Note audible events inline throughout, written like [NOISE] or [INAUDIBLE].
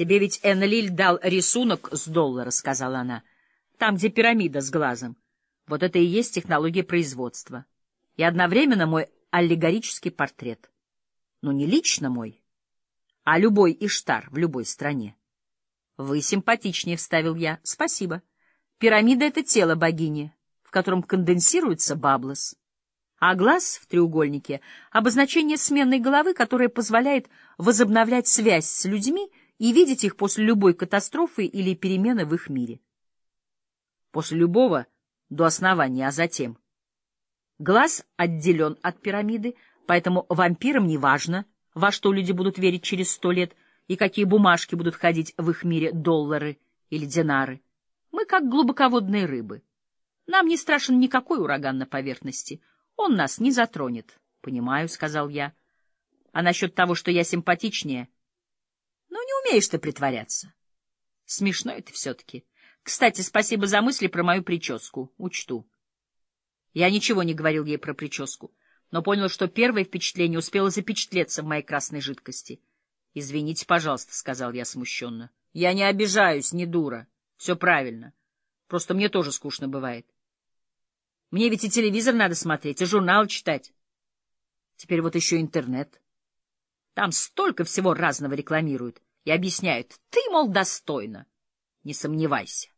Тебе ведь Энлиль дал рисунок с доллара, — сказала она. Там, где пирамида с глазом. Вот это и есть технология производства. И одновременно мой аллегорический портрет. Ну, не лично мой, а любой Иштар в любой стране. Вы симпатичнее, — вставил я. Спасибо. Пирамида — это тело богини, в котором конденсируется баблос. А глаз в треугольнике — обозначение сменной головы, которое позволяет возобновлять связь с людьми и видеть их после любой катастрофы или перемены в их мире. После любого до основания, а затем. Глаз отделен от пирамиды, поэтому вампирам не важно, во что люди будут верить через сто лет и какие бумажки будут ходить в их мире доллары или динары. Мы как глубоководные рыбы. Нам не страшен никакой ураган на поверхности. Он нас не затронет. — Понимаю, — сказал я. — А насчет того, что я симпатичнее? — не умеешь ты притворяться. Смешно это все-таки. Кстати, спасибо за мысли про мою прическу. Учту. Я ничего не говорил ей про прическу, но понял, что первое впечатление успело запечатлеться в моей красной жидкости. — Извините, пожалуйста, — сказал я смущенно. — Я не обижаюсь, не дура. Все правильно. Просто мне тоже скучно бывает. Мне ведь и телевизор надо смотреть, и журнал читать. Теперь вот еще интернет. Там столько всего разного рекламируют и объясняют. Ты, мол, достойна. Не сомневайся.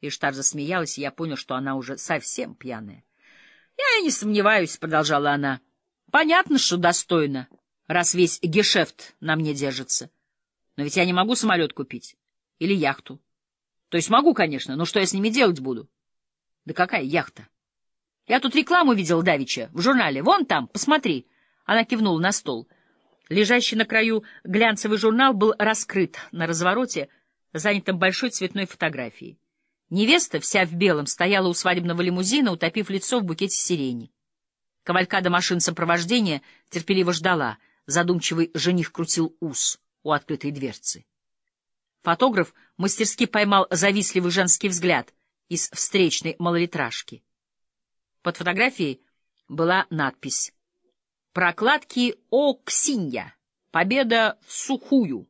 Иштар засмеялась, и я понял, что она уже совсем пьяная. — Я и не сомневаюсь, — продолжала она. — Понятно, что достойно, раз весь гешефт на мне держится. Но ведь я не могу самолет купить. Или яхту. То есть могу, конечно, но что я с ними делать буду? Да какая яхта? Я тут рекламу видел давеча в журнале. Вон там, посмотри. Она кивнула на стол. Лежащий на краю глянцевый журнал был раскрыт на развороте, занятом большой цветной фотографией. Невеста, вся в белом, стояла у свадебного лимузина, утопив лицо в букете сирени. Кавалькада машин сопровождения терпеливо ждала. Задумчивый жених крутил ус у открытой дверцы. Фотограф мастерски поймал завистливый женский взгляд из встречной малолитражки. Под фотографией была надпись «Прокладки Оксинья. Победа в сухую».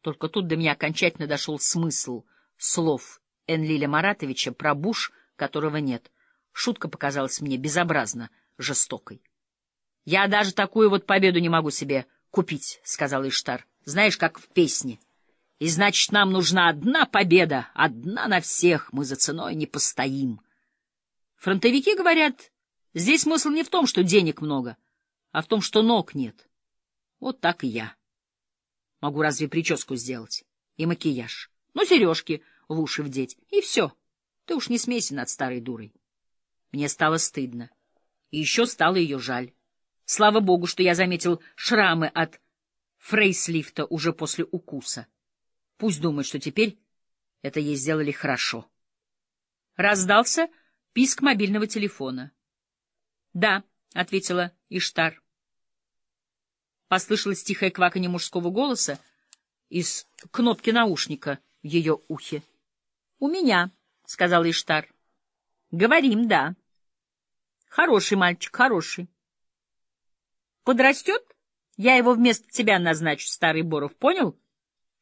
Только тут до меня окончательно дошел смысл слов Энлиля Маратовича про буш, которого нет. Шутка показалась мне безобразно жестокой. — Я даже такую вот победу не могу себе купить, — сказал Иштар. — Знаешь, как в песне — и значит, нам нужна одна победа, одна на всех, мы за ценой не постоим. Фронтовики говорят, здесь смысл не в том, что денег много, а в том, что ног нет. Вот так и я. Могу разве прическу сделать? И макияж. Ну, сережки в уши вдеть. И все. Ты уж не смейся над старой дурой. Мне стало стыдно. И еще стало ее жаль. Слава богу, что я заметил шрамы от фрейслифта уже после укуса. Пусть думает, что теперь это ей сделали хорошо. Раздался писк мобильного телефона. — Да, — ответила Иштар. Послышалось тихое кваканье мужского голоса из кнопки наушника в ее ухе. — У меня, — сказала Иштар. — Говорим, да. — Хороший мальчик, хороший. — Подрастет? Я его вместо тебя назначу, старый Боров, понял? —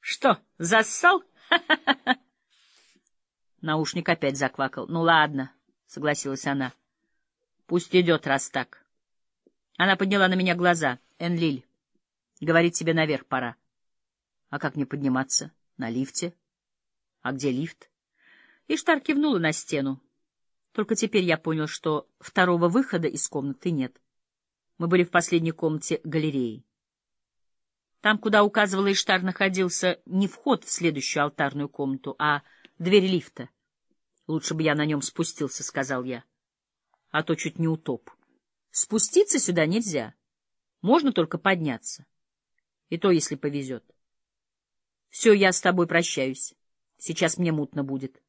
что, зассал? [LAUGHS] Наушник опять заквакал. Ну ладно, согласилась она. Пусть идет, раз так. Она подняла на меня глаза. Энлиль, говорит тебе наверх пора. А как мне подниматься? На лифте? А где лифт? Иштар кивнула на стену. Только теперь я понял, что второго выхода из комнаты нет. Мы были в последней комнате галереи. Там, куда указывала Иштар, находился не вход в следующую алтарную комнату, а дверь лифта. Лучше бы я на нем спустился, — сказал я. А то чуть не утоп. Спуститься сюда нельзя. Можно только подняться. И то, если повезет. Все, я с тобой прощаюсь. Сейчас мне мутно будет.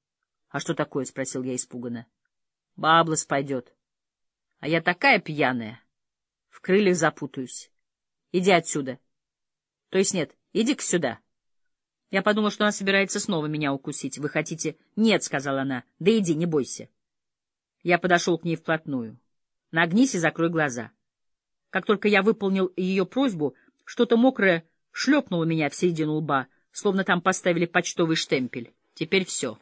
— А что такое? — спросил я испуганно. — Баблос пойдет. А я такая пьяная. В крыльях запутаюсь. Иди отсюда. — то есть нет, иди-ка сюда. Я подумал, что она собирается снова меня укусить. Вы хотите... Нет, — сказала она. Да иди, не бойся. Я подошел к ней вплотную. Нагнись и закрой глаза. Как только я выполнил ее просьбу, что-то мокрое шлепнуло меня в середину лба, словно там поставили почтовый штемпель. Теперь все.